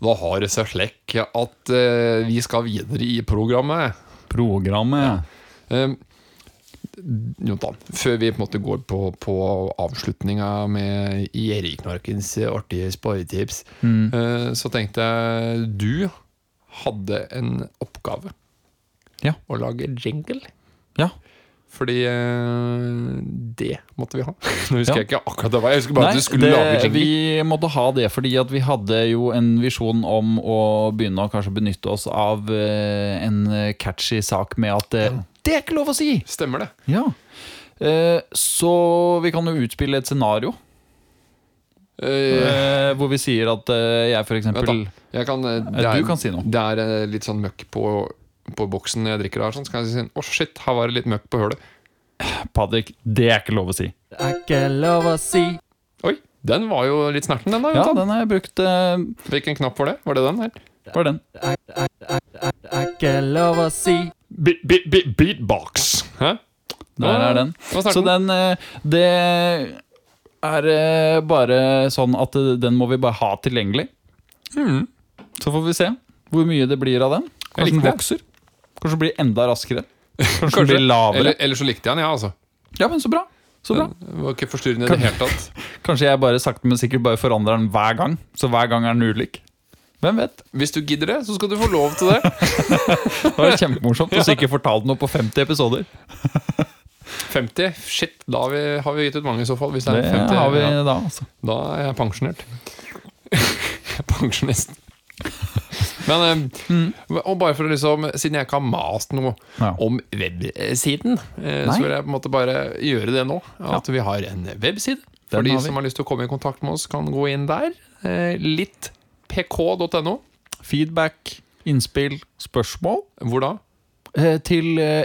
da har det seg slik at eh, vi skal videre i programmet. Programmet. Eh, Jontan, før vi på en måte går på, på avslutninga med Jeriknarkens artige sparetips, Mm. eh, så tenkte jeg du hadde en oppgave. Ja. Å lage jingle. Ja. Fordi eh, måtte vi ha. Nå husker Ja. jeg ikke akkurat det var. Jeg husker bare Nei, at du skulle lage det, jingle. vi måtte ha det fordi at vi hadde jo en visjon om å begynne å kanskje benytte oss av eh, en catchy sak med at ja. det er ikke lov å si! Stemmer det. Ja. Eh, så vi kan jo utspille et scenario Eh, eh, hvor vi sier at eh, jeg for eksempel jeg kan, eh, Eh, er, du kan si noe. Det er eh, litt sånn møkk på, på boksen jeg drikker her. Sånn, så kan jeg si 'Å, oh shit, her var det litt møkk på hølet. Patrick, det er ikke lov å si. Det er ikke lov å si. Oi, den var jo litt snerten, den da. Ja, den har jeg brukt. eh, Hvilken knapp var det? Var det den her? var den. Det er ikke lov å si. Beat, beat, beat, beatbox. Hæ? Der er den. Så den eh, Det er eh, bare sånn at eh, den må vi bare ha tilgjengelig. Mm. Så får vi se hvor mye det blir av den. Jeg Kanskje den det. vokser. Kanskje den blir enda raskere. Kanskje, den blir lavere. Eller, eller så likte jeg den, ja, altså. Ja, men så bra. Så bra. Det var ikke forstyrrende i det hele tatt. Kanskje jeg bare sakte, men sikkert bare forandrer den hver gang. Så hver gang er den ulik. Hvem vet? Hvis du gidder det, så skal du få lov til det. Det var kjempemorsomt å ikke fortalt noe på 50 episoder. 50? Shit, da har vi, har vi gitt ut mange i så fall. Hvis det Det er 50, har vi ja. da, altså. Da er jeg pensjonert. Jeg er Pensjonist. Men mm. Og bare for å liksom Siden jeg ikke har mast noe Ja. om websiden, eh, så vil jeg på en måte bare gjøre det nå. At vi har en webside. For de som har lyst til å komme i kontakt med oss, kan gå inn der. Litt Littpk.no. Feedback, innspill, spørsmål Hvor da? eh, til eh,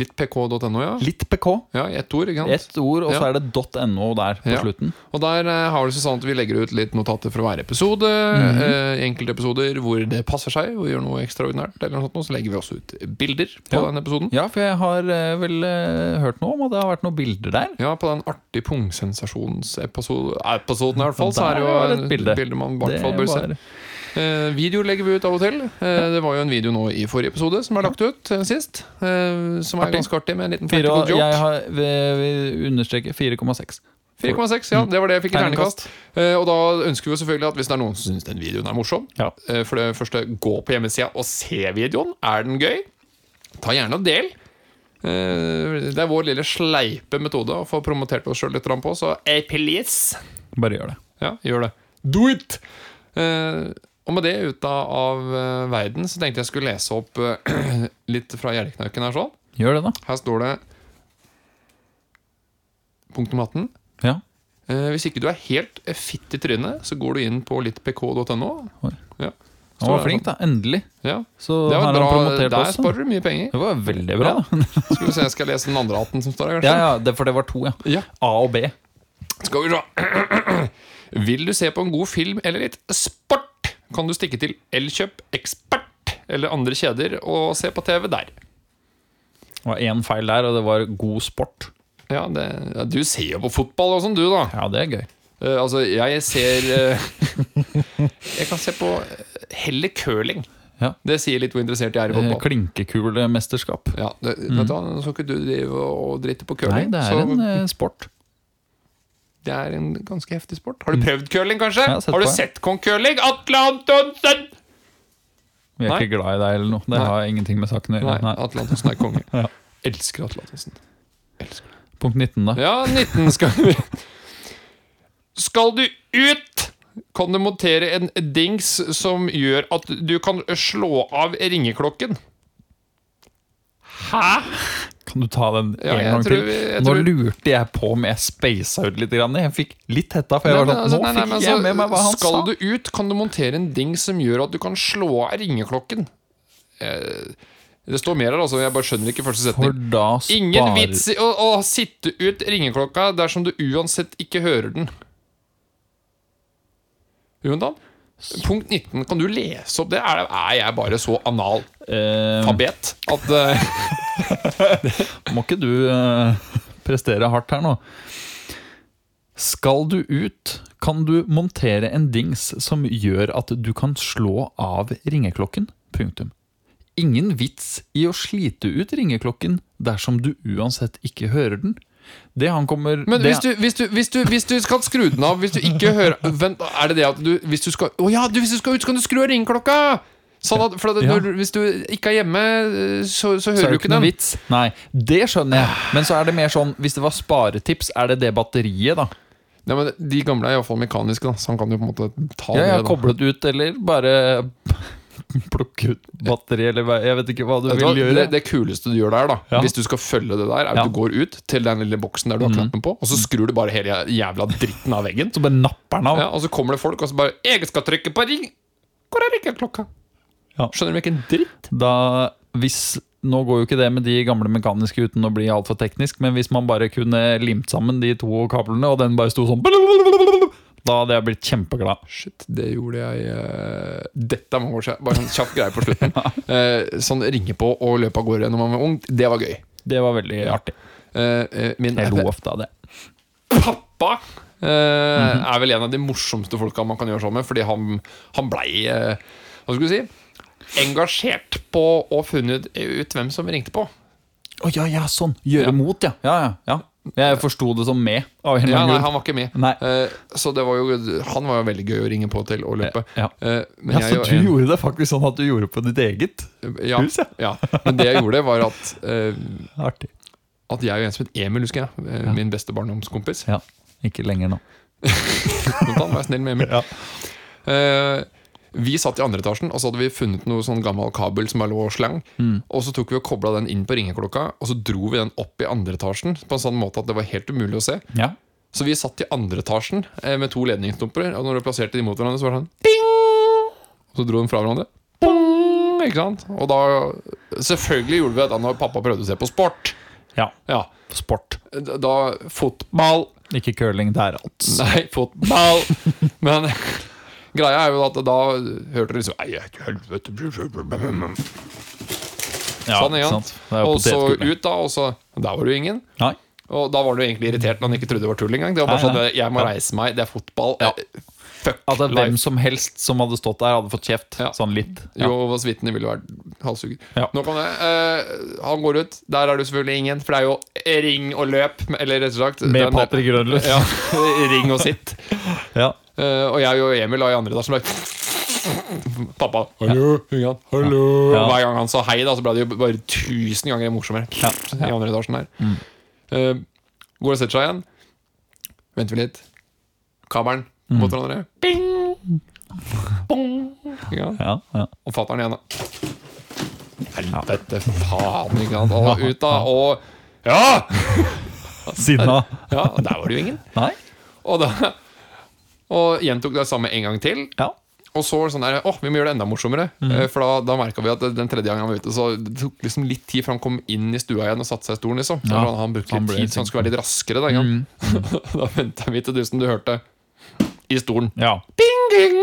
littpk.no. Ja. Litt PK. Ja, ett ord, ikke sant? Ett ord, og så Ja. er det .no der på Ja. slutten. Og der eh, har det seg sånn at vi legger ut litt notater fra hver episode. Mhm. eh, I enkelte episoder hvor det passer seg, og gjør noe ekstraordinært. Eller noe sånt, så legger vi også ut bilder på Ja. den episoden. Ja, for jeg har eh, vel eh, hørt noe om at det har vært noen bilder der. Ja, på den artige pungsensasjonsepisoden episoden i hvert fall, så er det jo et bilde. bilde, man i hvert fall bør se. Eh, video legger vi ut av og til. Eh, det var jo en video nå i forrige episode som er lagt ut eh, sist. Eh, som er ganske artig, med en liten practical joke. jeg har vil, vil understreke 4,6. 4,6, ja. Det var det jeg fikk i terningkast. Terningkast. Eh, og da ønsker vi jo selvfølgelig at hvis det er noen som syns den videoen er morsom Ja. eh, For det første, gå på hjemmesida og se videoen. Er den gøy? Ta gjerne og del. Eh, det er vår lille sleipe metode å få promotert oss sjøl litt på, så hey, please. Bare gjør det. Ja, gjør det. Do it! Og med det ut av eh, verden så tenkte jeg skulle lese opp eh, litt fra Gjerdeknauken her sånn. Gjør det, da. Her står det punkt nummer 18. Ja. Eh, hvis ikke du er helt fitt i trynet, så går du inn på littpk.no. Ja. Han var flink, da. Endelig. Ja. Så Det var bra. Der også. sparer du mye penger. Det var veldig bra, ja. Skal vi se, jeg skal lese den andre 18 som står her, Ja, ja, det, for det var to, ja. Ja. A og B. Skal vi se. Vil du se på en god film eller litt sport, kan du stikke til Elkjøp Ekspert eller andre kjeder og se på TV der. Det var én feil der, og det var god sport. Ja, det, ja, Du ser jo på fotball og sånn, du, da. Ja, det er gøy. Uh, altså, jeg ser uh, Jeg kan se på eh, heller curling. Ja. Det sier litt hvor interessert jeg er i fotball. Klinkekulemesterskap. Ja, det, vet du, Så skal ikke du drive og drite på Nei, det er så en uh, sport. Det er en ganske heftig sport. Har du prøvd curling, kanskje? Ja, har sett har du på, ja. sett Kong Curling? Atle Antonsen! Vi er Nei. ikke glad i deg eller noe. Det Nei. har ingenting med saken å gjøre. Nei. Atle Antonsen er konge. Ja. Elsker Atle Antonsen. Elsker. Punkt 19, da. Ja, 19 skal vi Skal du ut, kan du montere en dings som gjør at du kan slå av ringeklokken. Hæ? Kan du ta den en gang til? jeg Nå tror- lurte jeg på om jeg spasa ut litt. Grann. Jeg fikk litt hetta, for jeg Nei, var sånn altså, Nå nei, nei, fikk jeg altså, med meg hva han Skal sa. du ut, kan du montere en dings som gjør at du kan slå av ringeklokken. Eh, det står mer her, altså. Jeg bare skjønner ikke første setning. Ingen vits i å, å sitte ut ringeklokka dersom du uansett ikke hører den. Jonathan, punkt 19. Kan du lese opp det? Er, er jeg bare så analfabet eh, at eh, Må ikke du eh, prestere hardt her nå? Skal du ut, kan du montere en dings som gjør at du kan slå av ringeklokken. Punktum. Ingen vits i å slite ut ringeklokken dersom du uansett ikke hører den. Det han kommer Men det, hvis du, hvis, du, hvis, du, hvis du skal skru den av Hvis du ikke hører Vent, er det det at du Hvis du skal Å ja, du, hvis du skal ut, så kan du skru av ringeklokka! Sånn at, at Ja. når, Hvis du ikke er hjemme, så, så hører så du ikke den. vits. Nei, det skjønner jeg. Men så er det mer sånn Hvis det var sparetips, er det det batteriet, da? Ja, men De gamle er iallfall mekaniske, da, så han kan jo på en måte ta Ja, det. Ja, koblet ut, eller bare plukke ut batteri, eller jeg vet ikke hva du vil gjøre. Det, det kuleste du gjør der, da Ja. hvis du skal følge det der, er at Ja. du går ut til den lille boksen der du har Mhm. knappen på, og så skrur du bare hele jævla dritten av veggen. Så bare napper den av. Ja, og så kommer det folk, og så bare 'Jeg skal trykke på ring!' Hvor er ringeklokka? Ja. Skjønner du ikke en dritt? Da, hvis, nå går jo ikke det med de gamle mekaniske uten å bli altfor teknisk, men hvis man bare kunne limt sammen de to kablene, og den bare sto sånn Da hadde jeg blitt kjempeglad. Shit, det gjorde jeg uh, Dette år siden. Bare sånn kjapp greie på slutten. uh, sånn ringe på og løpe av gårde når man var ung, det var gøy. Det var veldig artig. Uh, min Jeg lo ofte av det. pappa eh, er vel en av de morsomste folka man kan gjøre sånn med, fordi han, han blei Hva skal du si? Engasjert på å funnet ut hvem som ringte på. Å ja, ja, sånn. Gjøre Ja. mot, ja. Ja, ja, ja. Jeg forsto det som med. Av en Ja, nei. Han var ikke med. Nei. Eh, så det var jo Han var jo veldig gøy å ringe på til og løpe. Ja. ja. men Ja, så du en- gjorde det faktisk sånn at du gjorde på ditt eget ja, hus, ja. ja. Men det jeg gjorde, var at uh, Artig. At jeg og en som het Emil, husker jeg, Ja. min beste barndomskompis Ja. Ikke lenger nå. Jonathan, Vær snill med Emil. Ja. Vi satt i andre etasjen, og så hadde vi funnet noe sånn gammel kabel som bare lå og slang. Mm. Og så tok vi og kobla den inn på ringeklokka, og så dro vi den opp i andre etasjen på en sånn måte at det var helt umulig å se. Ja. Så vi satt i andre etasjen eh, med to ledningsstumper, og når du plasserte de mot hverandre, så var det sånn ding! Og så dro de fra hverandre. Bong! Ikke sant? Og da selvfølgelig gjorde vi det da når pappa prøvde å se på sport. Ja. Ja, Sport. Da fotball Ikke curling der, altså. Nei, fotball. Men greia er jo at da hørte du liksom Ei, helvete Ja, Sånn igjen. Og så ut, da, og så Der var det jo ingen. Nei. Og da var du egentlig irritert når han ikke trodde det var tull engang. Det var bare Nei, sånn nei. Jeg må reise meg, det er fotball. Ja. Fuck At det er hvem som helst som hadde stått der, hadde fått kjeft. Ja. Sånn litt. Ja. Jo, Vitne ville vært halshugger. Ja. Nå kan jeg, Uh, han går ut. Der er det selvfølgelig ingen, for det er jo ring og løp. Eller rett og slett Med den- Patrick Grønlund. Ja, ring og sitt. Ja. uh, og jeg og Emil var i andre etasjen. bare, Pappa, hallo, ja. hallo. Ja. Hver gang han sa hei, da, så ble det jo bare tusen ganger morsommere. Ja. I andre etasjen der. uh, går og setter seg igjen. Venter vi litt. Kabelen mot hverandre. Bing! Bong! Ja. Ja, ja. Og fatter'n igjen, da. Helvete, faen, ikke sant. Og ut, da. Og ja! Sinna. ja! Der var det jo ingen. Nei? Og, da, og gjentok det samme en gang til. Ja. Og så sånn der, åh, vi må gjøre det enda morsommere. Mm. For da, da merka vi at den tredje gangen han var ute, så det tok liksom litt tid før han kom inn i stua igjen og satte seg i stolen. liksom Ja. Han, han brukte litt tid, så han skulle være litt raskere. Da, mm. da venta vi til du som du hørte i stolen. ja. Bing-ding!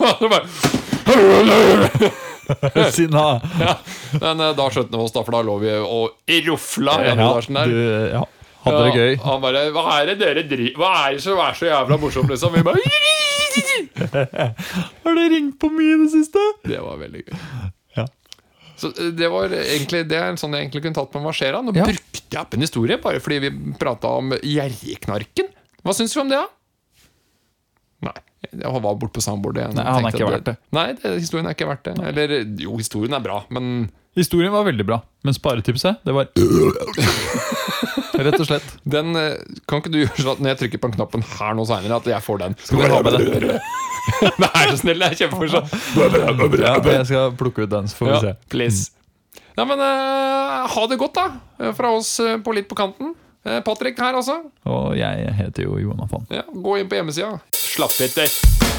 og så bare Sinna. ja. Men eh, da skjønte vi oss, da, for da lå vi og rufla i Ja, der. du, ja. Hadde det gøy. Ja, han bare Hva er det dere driver Hva er det som er så jævla morsomt, liksom? Vi bare Har du ringt på mye i det siste? Det var veldig gøy. Ja. Så eh, det var egentlig Det er en sånn jeg egentlig kunne tatt skjer da? Nå Ja. brukte jeg opp en historie bare fordi vi prata om Gjerrigknarken. Hva syns du om det, da? Nei. Jeg var borte på soundboardet. igjen. Nei, han er ikke verdt det. Nei, det, historien er ikke verdt det. Eller jo, historien er bra, men Historien var veldig bra, men sparetipset, det var Rett og slett. den eh, Kan ikke du gjøre sånn at når jeg trykker på den knappen her nå seinere, at jeg får den? Skal du ha med det? Vær så snill, det er kjempemorsomt. Ja, jeg skal plukke ut den, så får vi Ja, se. please. Ja, men uh, ha det godt, da. Fra oss eh, på Litt på kanten. Eh, Patrick her, altså. Og jeg heter jo Jonathan. Ja, gå inn på hjemmesida. Slapp etter.